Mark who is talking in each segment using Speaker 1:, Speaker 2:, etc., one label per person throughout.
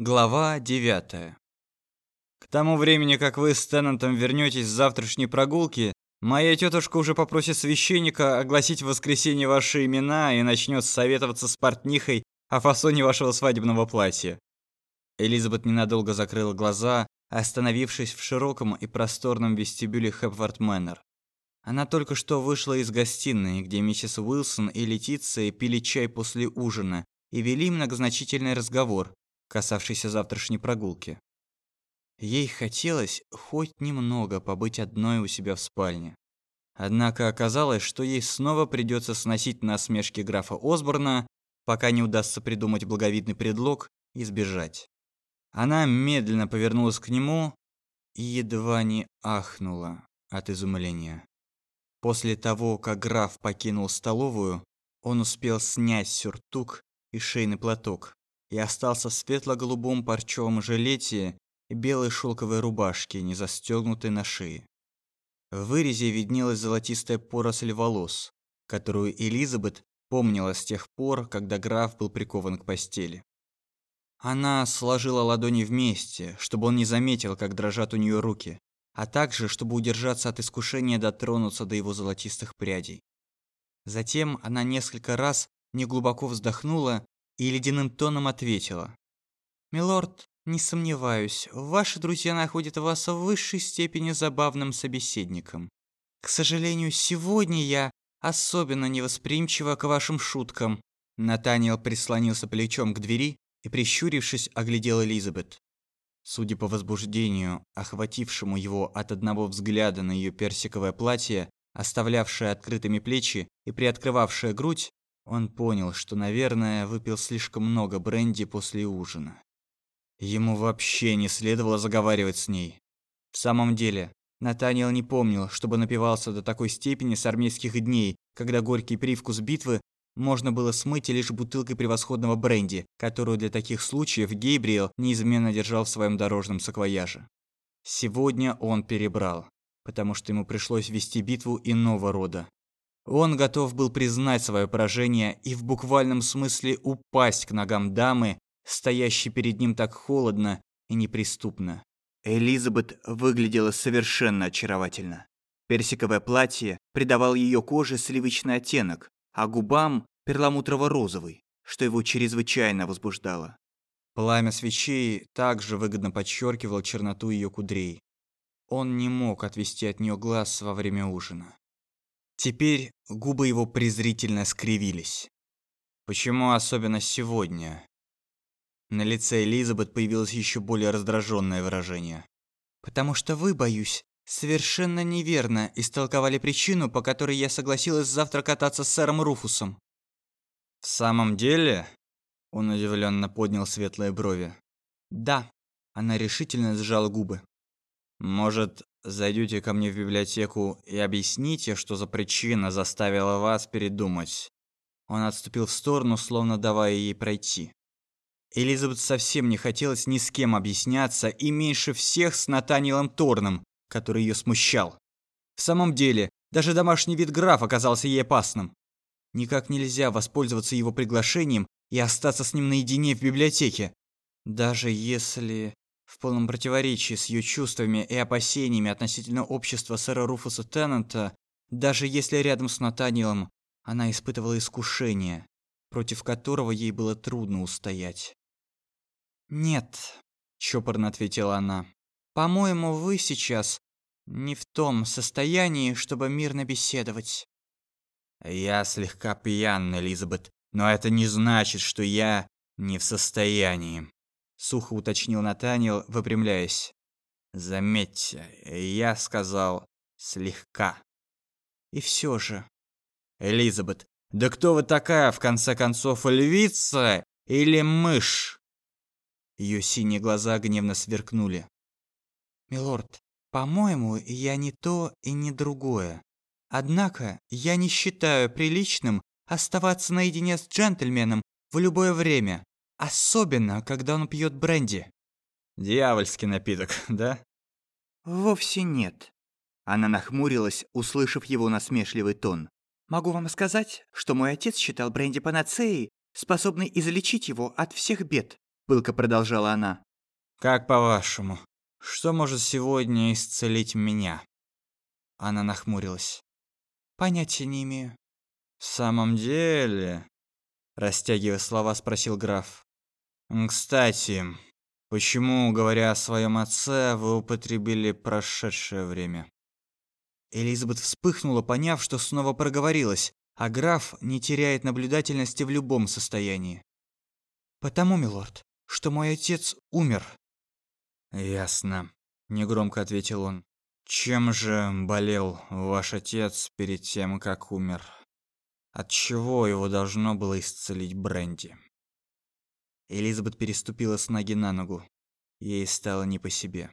Speaker 1: Глава 9. К тому времени, как вы с Теннантом вернетесь с завтрашней прогулки, моя тетушка уже попросит священника огласить в воскресенье ваши имена и начнет советоваться с портнихой о фасоне вашего свадебного платья. Элизабет ненадолго закрыла глаза, остановившись в широком и просторном вестибюле Хепвард Мэннер. Она только что вышла из гостиной, где миссис Уилсон и Летиция пили чай после ужина и вели многозначительный разговор, касавшийся завтрашней прогулки. Ей хотелось хоть немного побыть одной у себя в спальне. Однако оказалось, что ей снова придется сносить насмешки графа Осборна, пока не удастся придумать благовидный предлог и сбежать. Она медленно повернулась к нему и едва не ахнула от изумления. После того, как граф покинул столовую, он успел снять сюртук и шейный платок, и остался в светло-голубом парчевом жилете и белой шелковой рубашке, не застегнутой на шее. В вырезе виднелась золотистая поросль волос, которую Элизабет помнила с тех пор, когда граф был прикован к постели. Она сложила ладони вместе, чтобы он не заметил, как дрожат у нее руки, а также, чтобы удержаться от искушения дотронуться до его золотистых прядей. Затем она несколько раз неглубоко вздохнула и ледяным тоном ответила. «Милорд, не сомневаюсь, ваши друзья находят вас в высшей степени забавным собеседником. К сожалению, сегодня я особенно невосприимчива к вашим шуткам». Натаниэл прислонился плечом к двери и, прищурившись, оглядел Элизабет. Судя по возбуждению, охватившему его от одного взгляда на ее персиковое платье, оставлявшее открытыми плечи и приоткрывавшее грудь, он понял, что, наверное, выпил слишком много бренди после ужина. Ему вообще не следовало заговаривать с ней. В самом деле, Натаниэл не помнил, чтобы напивался до такой степени с армейских дней, когда горький привкус битвы можно было смыть лишь бутылкой превосходного бренди, которую для таких случаев Гейбриэл неизменно держал в своем дорожном саквояже. Сегодня он перебрал, потому что ему пришлось вести битву иного рода. Он готов был признать свое поражение и в буквальном смысле упасть к ногам дамы, стоящей перед ним так холодно и неприступно. Элизабет выглядела совершенно очаровательно. Персиковое платье придавало ее коже сливочный оттенок, а губам перламутрово-розовый, что его чрезвычайно возбуждало. Пламя свечей также выгодно подчеркивало черноту ее кудрей. Он не мог отвести от нее глаз во время ужина. Теперь губы его презрительно скривились. Почему особенно сегодня? На лице Элизабет появилось еще более раздраженное выражение. Потому что вы, боюсь, совершенно неверно истолковали причину, по которой я согласилась завтра кататься с сэром Руфусом. В самом деле? Он удивленно поднял светлые брови. Да, она решительно сжала губы. Может, Зайдете ко мне в библиотеку и объясните, что за причина заставила вас передумать. Он отступил в сторону, словно давая ей пройти. Элизабет совсем не хотелось ни с кем объясняться, и меньше всех с Натаниэлом Торном, который ее смущал. В самом деле, даже домашний вид граф оказался ей опасным. Никак нельзя воспользоваться его приглашением и остаться с ним наедине в библиотеке. Даже если в полном противоречии с ее чувствами и опасениями относительно общества сэра Руфуса Теннанта, даже если рядом с Натаниэлом она испытывала искушение, против которого ей было трудно устоять. «Нет», – чопорно ответила она, – «по-моему, вы сейчас не в том состоянии, чтобы мирно беседовать». «Я слегка пьян, Элизабет, но это не значит, что я не в состоянии», сухо уточнил Натаниэл, выпрямляясь. Заметьте, я сказал слегка. И все же, Элизабет, да кто вы такая в конце концов, львица или мышь? Ее синие глаза гневно сверкнули. Милорд, по-моему, я не то и не другое. Однако, я не считаю приличным оставаться наедине с джентльменом в любое время. Особенно, когда он пьет бренди. Дьявольский напиток, да? Вовсе нет. Она нахмурилась, услышав его насмешливый тон. Могу вам сказать, что мой отец считал бренди панацеей, способной излечить его от всех бед.
Speaker 2: пылко продолжала она.
Speaker 1: Как по-вашему, что может сегодня исцелить меня? Она нахмурилась.
Speaker 3: Понятия не имею.
Speaker 1: В самом деле, растягивая слова, спросил граф. Кстати, почему, говоря о своем отце, вы употребили прошедшее время?
Speaker 3: Элизабет вспыхнула, поняв, что снова проговорилась, а граф не теряет наблюдательности в любом состоянии. «Потому, милорд, что мой отец умер».
Speaker 1: «Ясно», — негромко ответил он. «Чем же болел ваш отец перед тем, как умер? От чего его должно было исцелить бренди?»
Speaker 3: Элизабет переступила с ноги на ногу. Ей стало не по себе.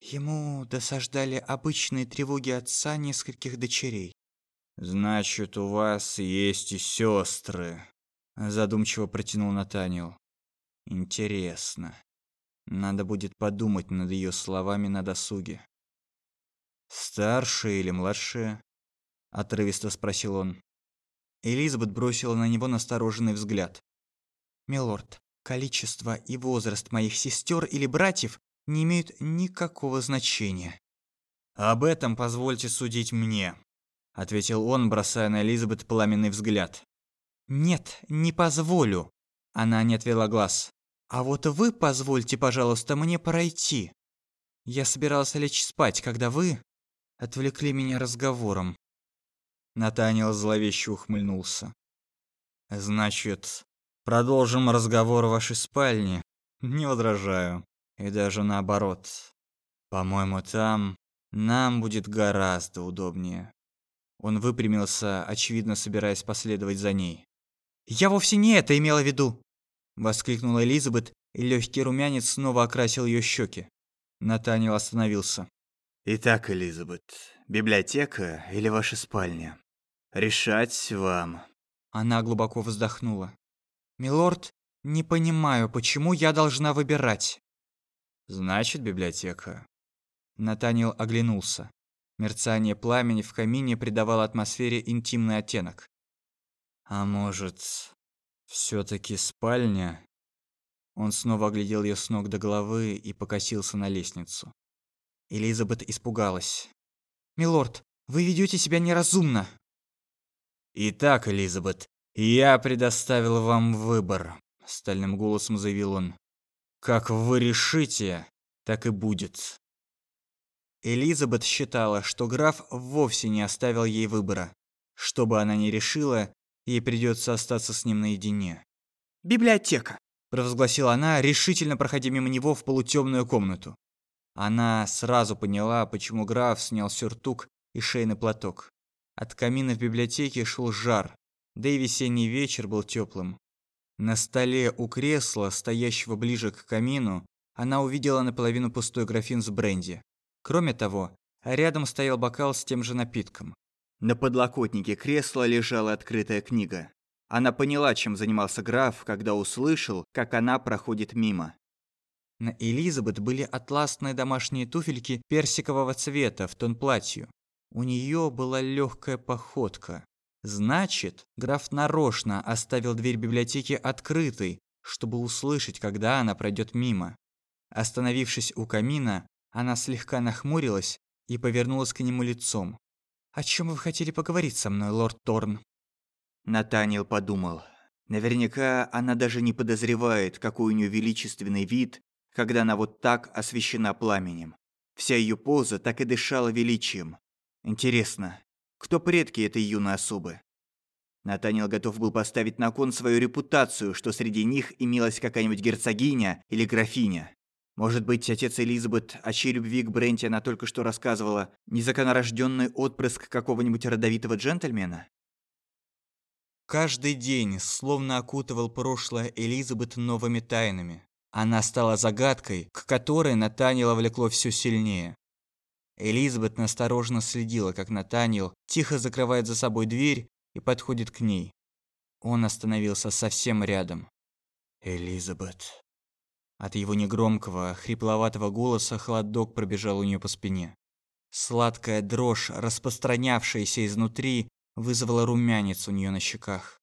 Speaker 3: Ему досаждали обычные тревоги отца нескольких дочерей.
Speaker 1: Значит, у вас есть и сестры, задумчиво протянул Натаниэл. Интересно. Надо будет подумать над ее словами на досуге. Старшие или младшие? отрывисто спросил он.
Speaker 3: Элизабет бросила на него настороженный взгляд. Милорд, количество и возраст моих сестер или братьев не имеют никакого значения.
Speaker 1: Об этом позвольте судить мне, ответил он, бросая на Элизабет пламенный взгляд.
Speaker 3: Нет, не позволю. Она не отвела глаз. А вот вы позвольте, пожалуйста, мне пройти. Я собирался лечь спать, когда вы отвлекли меня разговором.
Speaker 1: Натаниэл зловеще ухмыльнулся. Значит, продолжим разговор в вашей спальне. Не возражаю. И даже наоборот. По-моему, там нам будет гораздо удобнее. Он выпрямился, очевидно собираясь последовать за ней.
Speaker 3: «Я вовсе не это имела в виду!» Воскликнула Элизабет, и легкий румянец снова окрасил ее щеки.
Speaker 1: Натаниэл остановился.
Speaker 2: «Итак, Элизабет, библиотека или ваша спальня? Решать вам».
Speaker 3: Она глубоко вздохнула. «Милорд, не понимаю, почему я должна выбирать?»
Speaker 1: Значит, библиотека.
Speaker 3: Натаниэл оглянулся. Мерцание пламени в камине придавало атмосфере интимный оттенок.
Speaker 1: А может, все таки спальня? Он снова оглядел ее с ног до головы и покосился на лестницу.
Speaker 3: Элизабет испугалась. «Милорд, вы ведете себя неразумно!»
Speaker 1: «Итак, Элизабет, я предоставил вам выбор», — стальным голосом заявил он. Как вы решите, так и будет.
Speaker 3: Элизабет считала, что граф вовсе не оставил ей выбора. Что бы она ни решила, ей придется остаться с ним наедине. «Библиотека!» – провозгласила она, решительно проходя мимо него в полутемную комнату. Она сразу поняла, почему граф снял сюртук и шейный платок. От камина в библиотеке шел жар, да и весенний вечер был теплым. На столе у кресла, стоящего ближе к камину, она увидела наполовину пустой графин с бренди. Кроме того, рядом стоял бокал с тем же напитком.
Speaker 2: На подлокотнике кресла лежала открытая книга. Она поняла, чем занимался граф, когда услышал, как она проходит мимо.
Speaker 3: На Элизабет были атласные домашние туфельки персикового цвета в тон платью. У нее была легкая походка. Значит, граф нарочно оставил дверь библиотеки открытой, чтобы услышать, когда она пройдет мимо. Остановившись у камина, она слегка нахмурилась и повернулась к нему лицом. «О чем вы хотели поговорить со мной, лорд Торн?»
Speaker 2: Натаниэл подумал. Наверняка она даже не подозревает, какой у нее величественный вид, когда она вот так освещена пламенем. Вся ее поза так и дышала величием. Интересно, кто предки этой юной особы? Натаниэл готов был поставить на кон свою репутацию, что среди них имелась какая-нибудь герцогиня или графиня. Может быть, отец Элизабет, о чьей любви к Бренте она только что рассказывала, незаконорожденный отпрыск какого-нибудь родовитого джентльмена?
Speaker 3: Каждый день словно окутывал прошлое Элизабет новыми тайнами. Она стала загадкой, к которой Натаниэла влекло все сильнее. Элизабет настороженно следила, как Натаниэл тихо закрывает за собой дверь и подходит к ней. Он остановился совсем рядом. «Элизабет». От его негромкого, хрипловатого голоса холодок пробежал у нее по спине. Сладкая дрожь, распространявшаяся изнутри, вызвала румянец у нее на щеках.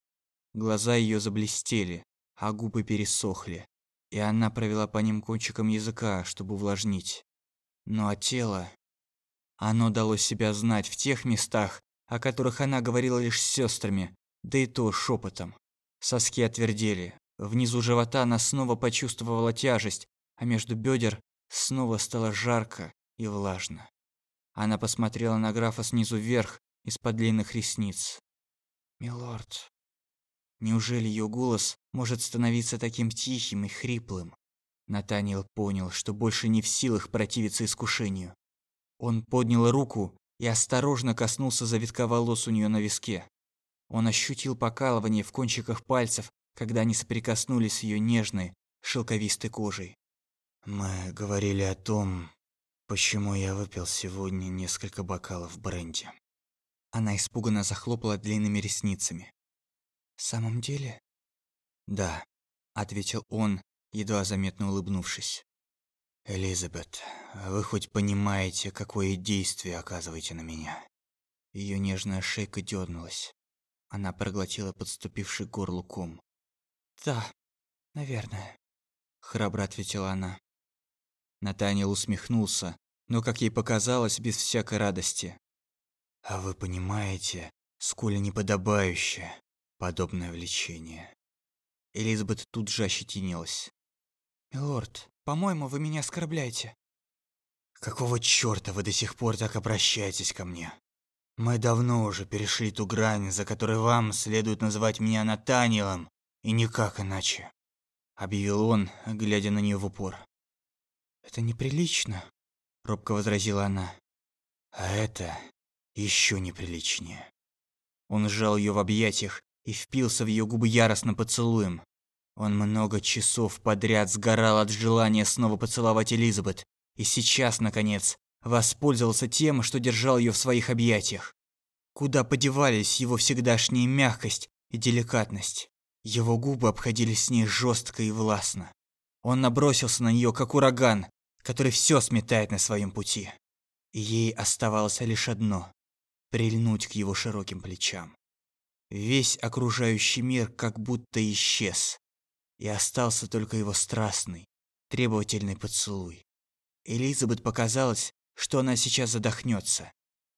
Speaker 3: Глаза ее заблестели, а губы пересохли, и она провела по ним кончиком языка, чтобы увлажнить. Но от тела оно дало себя знать в тех местах, о которых она говорила лишь с сестрами, да и то шепотом. Соски отвердели. Внизу живота она снова почувствовала тяжесть, а между бедер снова стало жарко и влажно. Она посмотрела на графа снизу вверх, из-под длинных ресниц. «Милорд». Неужели ее голос может становиться таким тихим и хриплым? Натаниэл понял, что больше не в силах противиться искушению. Он поднял руку и осторожно коснулся завитка волос у нее на виске. Он ощутил покалывание в кончиках пальцев, когда они соприкоснулись с ее нежной, шелковистой кожей. «Мы говорили о том, почему я выпил сегодня несколько бокалов бренди». Она испуганно захлопала длинными ресницами. «В самом деле?» «Да», — ответил он, едва заметно улыбнувшись. «Элизабет, вы хоть понимаете, какое действие оказываете на меня?» Ее нежная шейка дернулась. Она проглотила подступивший горлу ком. «Да, наверное», — храбро ответила она. Натаниэл усмехнулся, но, как ей показалось, без всякой радости. «А вы понимаете, сколь неподобающее подобное влечение?» Элизабет тут же ощетинилась. «Милорд, по-моему, вы меня оскорбляете». «Какого чёрта вы до сих пор так обращаетесь ко мне? Мы давно уже перешли ту грань, за которой вам следует называть меня Натаниэлом, и никак иначе», — объявил он, глядя на неё в упор. «Это неприлично», — робко возразила она. «А это ещё неприличнее». Он сжал её в объятиях и впился в её губы яростно поцелуем. Он много часов подряд сгорал от желания снова поцеловать Элизабет, и сейчас, наконец, воспользовался тем, что держал ее в своих объятиях. Куда подевались его всегдашняя мягкость и деликатность? Его губы обходились с ней жестко и властно. Он набросился на нее, как ураган, который все сметает на своем пути. И ей оставалось лишь одно – прильнуть к его широким плечам. Весь окружающий мир как будто исчез, и остался только его страстный, требовательный поцелуй. Элизабет показалось, что она сейчас задохнется.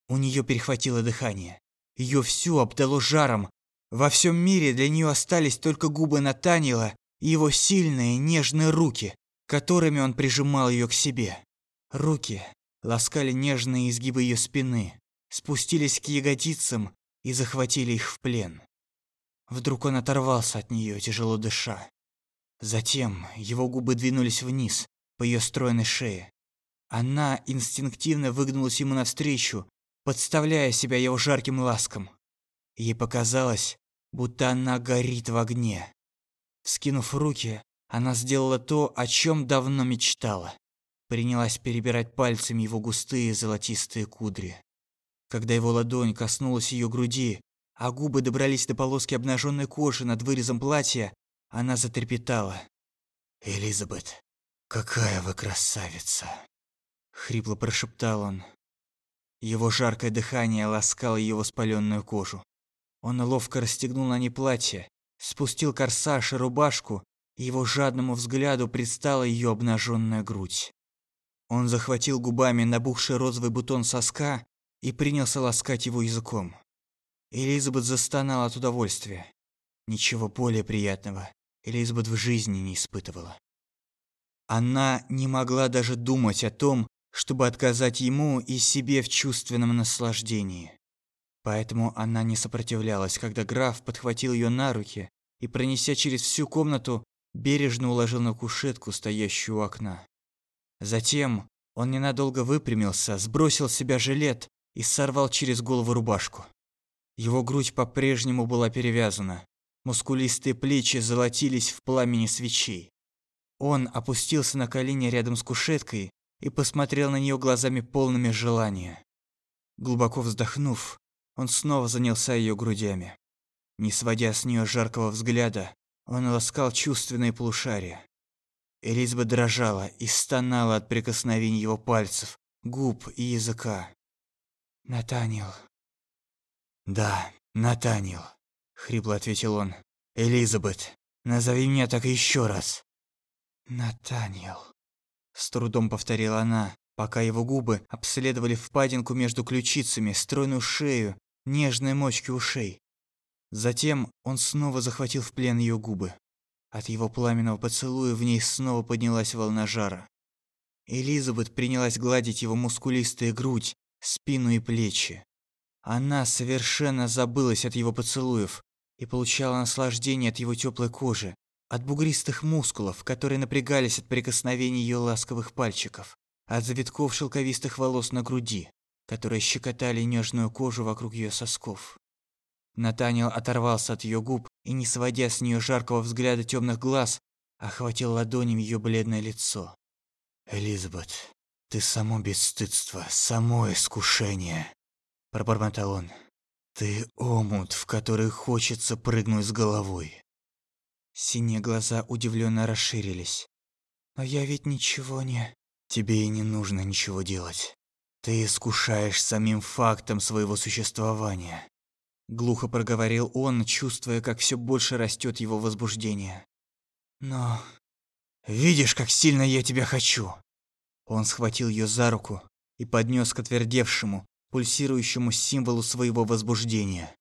Speaker 3: У нее перехватило дыхание. Ее всю обдало жаром. Во всем мире для нее остались только губы Натаниэла и его сильные, нежные руки, которыми он прижимал ее к себе. Руки ласкали нежные изгибы ее спины, спустились к ягодицам и захватили их в плен. Вдруг он оторвался от нее, тяжело дыша. Затем его губы двинулись вниз, по ее стройной шее. Она инстинктивно выгнулась ему навстречу, подставляя себя его жарким ласкам. Ей показалось, будто она горит в огне. Скинув руки, она сделала то, о чем давно мечтала. Принялась перебирать пальцами его густые золотистые кудри. Когда его ладонь коснулась ее груди, а губы добрались до полоски обнаженной кожи над вырезом платья, она затрепетала. «Элизабет, какая вы красавица!» Хрипло прошептал он. Его жаркое дыхание ласкало ее воспаленную кожу. Он ловко расстегнул на ней платье, спустил корсаж и рубашку, и его жадному взгляду предстала ее обнаженная грудь. Он захватил губами набухший розовый бутон соска и принялся ласкать его языком. Элизабет застонала от удовольствия. Ничего более приятного Элизабет в жизни не испытывала. Она не могла даже думать о том, чтобы отказать ему и себе в чувственном наслаждении. Поэтому она не сопротивлялась, когда граф подхватил ее на руки и, пронеся через всю комнату, бережно уложил на кушетку, стоящую у окна. Затем он ненадолго выпрямился, сбросил с себя жилет и сорвал через голову рубашку. Его грудь по-прежнему была перевязана. Мускулистые плечи золотились в пламени свечей. Он опустился на колени рядом с кушеткой и посмотрел на нее глазами полными желания. Глубоко вздохнув, он снова занялся ее грудями. Не сводя с нее жаркого взгляда, он ласкал чувственные полушария. Элизабет дрожала и стонала от прикосновений его пальцев, губ и языка. «Натаниэл». «Да, Натаниэл», — хрипло ответил он. «Элизабет, Назови меня так еще раз. Натаниэл. С трудом повторила она, пока его губы обследовали впадинку между ключицами, стройную шею, нежные мочки ушей. Затем он снова захватил в плен ее губы. От его пламенного поцелуя в ней снова поднялась волна жара. Элизабет принялась гладить его мускулистые грудь, спину и плечи. Она совершенно забылась от его поцелуев и получала наслаждение от его теплой кожи, от бугристых мускулов, которые напрягались от прикосновений ее ласковых пальчиков, от завитков шелковистых волос на груди, которые щекотали нежную кожу вокруг ее сосков. Натаниэл оторвался от ее губ и, не сводя с нее жаркого взгляда темных глаз, охватил ладонями ее бледное лицо. «Элизабет, ты само бесстыдство, само искушение», – пробормотал он. «Ты омут, в который хочется прыгнуть с головой». Синие глаза удивленно расширились. «Но я ведь ничего не...» «Тебе и не нужно ничего делать. Ты искушаешь самим фактом своего существования. Глухо проговорил он, чувствуя, как все больше растет его возбуждение. Но... Видишь, как сильно я тебя хочу. Он схватил ее за руку и поднес к отвердевшему, пульсирующему символу своего возбуждения.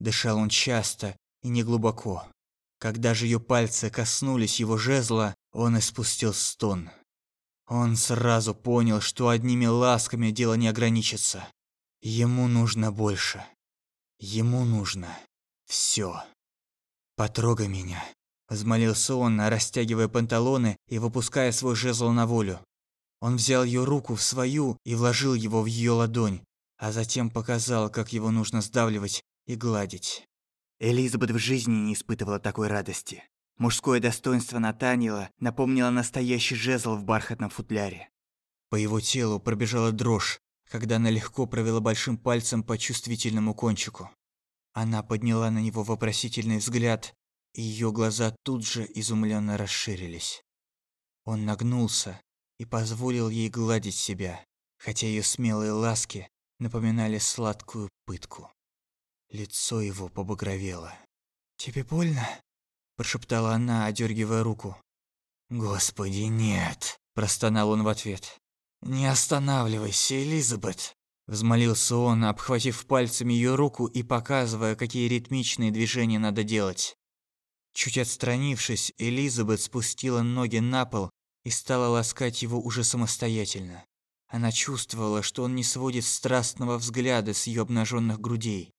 Speaker 3: Дышал он часто и неглубоко. Когда же ее пальцы коснулись его жезла, он испустил стон. Он сразу понял, что одними ласками дело не ограничится. Ему нужно больше. Ему нужно все. «Потрогай меня», – взмолился он, растягивая панталоны и выпуская свой жезл на волю. Он взял ее руку в свою и вложил его в ее ладонь, а затем показал, как его нужно сдавливать и гладить.
Speaker 2: Элизабет в жизни не испытывала такой радости. Мужское достоинство Натаниэла напомнило настоящий жезл в бархатном футляре.
Speaker 3: По его телу пробежала дрожь, когда она легко провела большим пальцем по чувствительному кончику. Она подняла на него вопросительный взгляд, и ее глаза тут же изумленно расширились. Он нагнулся и позволил ей гладить себя, хотя ее смелые ласки напоминали сладкую пытку. Лицо его побагровело. «Тебе больно?» – прошептала она, одергивая руку. «Господи, нет!» – простонал он в ответ. «Не останавливайся, Элизабет!» Взмолился он, обхватив пальцами ее руку и показывая, какие ритмичные движения надо делать. Чуть отстранившись, Элизабет спустила ноги на пол и стала ласкать его уже самостоятельно. Она чувствовала, что он не сводит страстного взгляда с ее обнаженных грудей.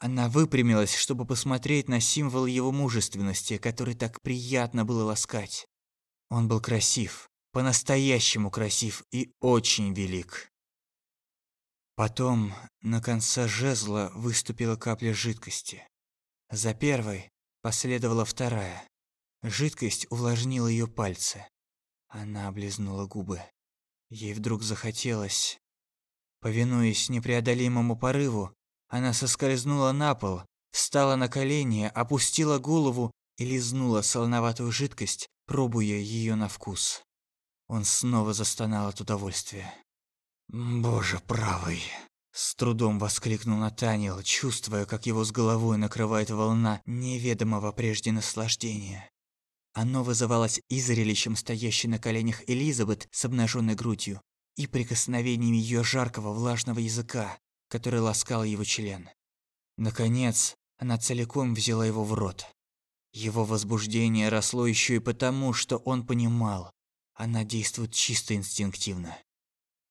Speaker 3: Она выпрямилась, чтобы посмотреть на символ его мужественности, который так приятно было ласкать. Он был красив, по-настоящему красив и очень велик. Потом на конце жезла выступила капля жидкости. За первой последовала вторая. Жидкость увлажнила ее пальцы. Она облизнула губы. Ей вдруг захотелось... Повинуясь непреодолимому порыву, она соскользнула на пол, встала на колени, опустила голову и лизнула солоноватую жидкость, пробуя ее на вкус. Он снова застонал от удовольствия. «Боже правый!» С трудом воскликнул Натаниэл, чувствуя, как его с головой накрывает волна неведомого прежде наслаждения. Оно вызывалось и зрелищем стоящей на коленях Элизабет с обнаженной грудью, и прикосновениями ее жаркого влажного языка, который ласкал его член. Наконец, она целиком взяла его в рот. Его возбуждение росло еще и потому, что он понимал, она действует чисто инстинктивно.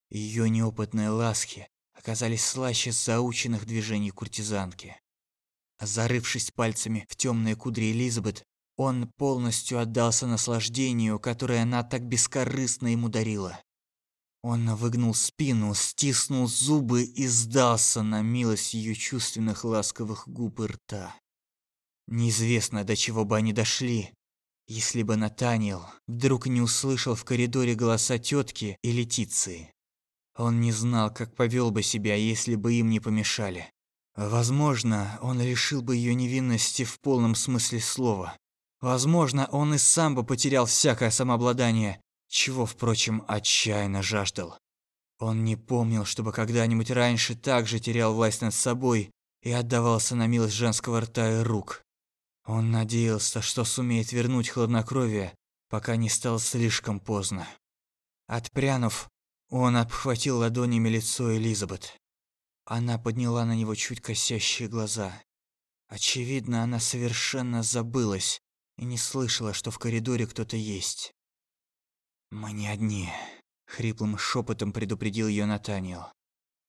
Speaker 3: Ее неопытные ласки оказались слаще заученных движений куртизанки. Зарывшись пальцами в темные кудри Элизабет, он полностью отдался наслаждению, которое она так бескорыстно ему дарила. Он выгнул спину, стиснул зубы и сдался на милость ее чувственных ласковых губ и рта. Неизвестно, до чего бы они дошли, если бы Натаниэл вдруг не услышал в коридоре голоса тетки и Летиции. Он не знал, как повел бы себя, если бы им не помешали. Возможно, он лишил бы ее невинности в полном смысле слова. Возможно, он и сам бы потерял всякое самообладание, чего, впрочем, отчаянно жаждал. Он не помнил, чтобы когда-нибудь раньше так же терял власть над собой и отдавался на милость женского рта и рук. Он надеялся, что сумеет вернуть хладнокровие, пока не стало слишком поздно. Отпрянув, он обхватил ладонями лицо Элизабет. Она подняла на него чуть косящие глаза. Очевидно, она совершенно забылась и не слышала, что в коридоре кто-то есть. «Мы не одни», — хриплым шепотом предупредил ее Натаниэл.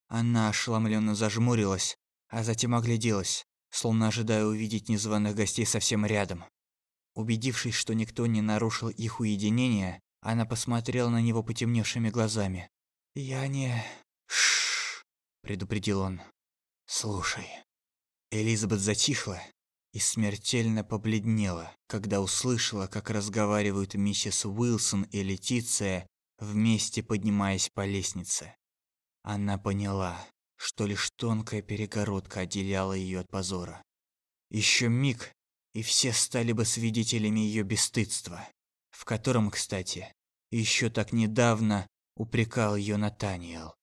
Speaker 3: Она ошеломленно зажмурилась, а затем огляделась, словно ожидая увидеть незваных гостей совсем рядом. Убедившись, что никто не нарушил их уединение, она посмотрела на него потемневшими глазами. «Я не...» «Шшш», — предупредил он. «Слушай». Элизабет затихла и смертельно побледнела, когда услышала, как разговаривают миссис Уилсон и Летиция, вместе поднимаясь по лестнице. Она поняла, что лишь тонкая перегородка отделяла ее от позора. Еще миг, и все стали бы свидетелями ее бесстыдства в котором, кстати, еще так недавно упрекал ее Натаниэл.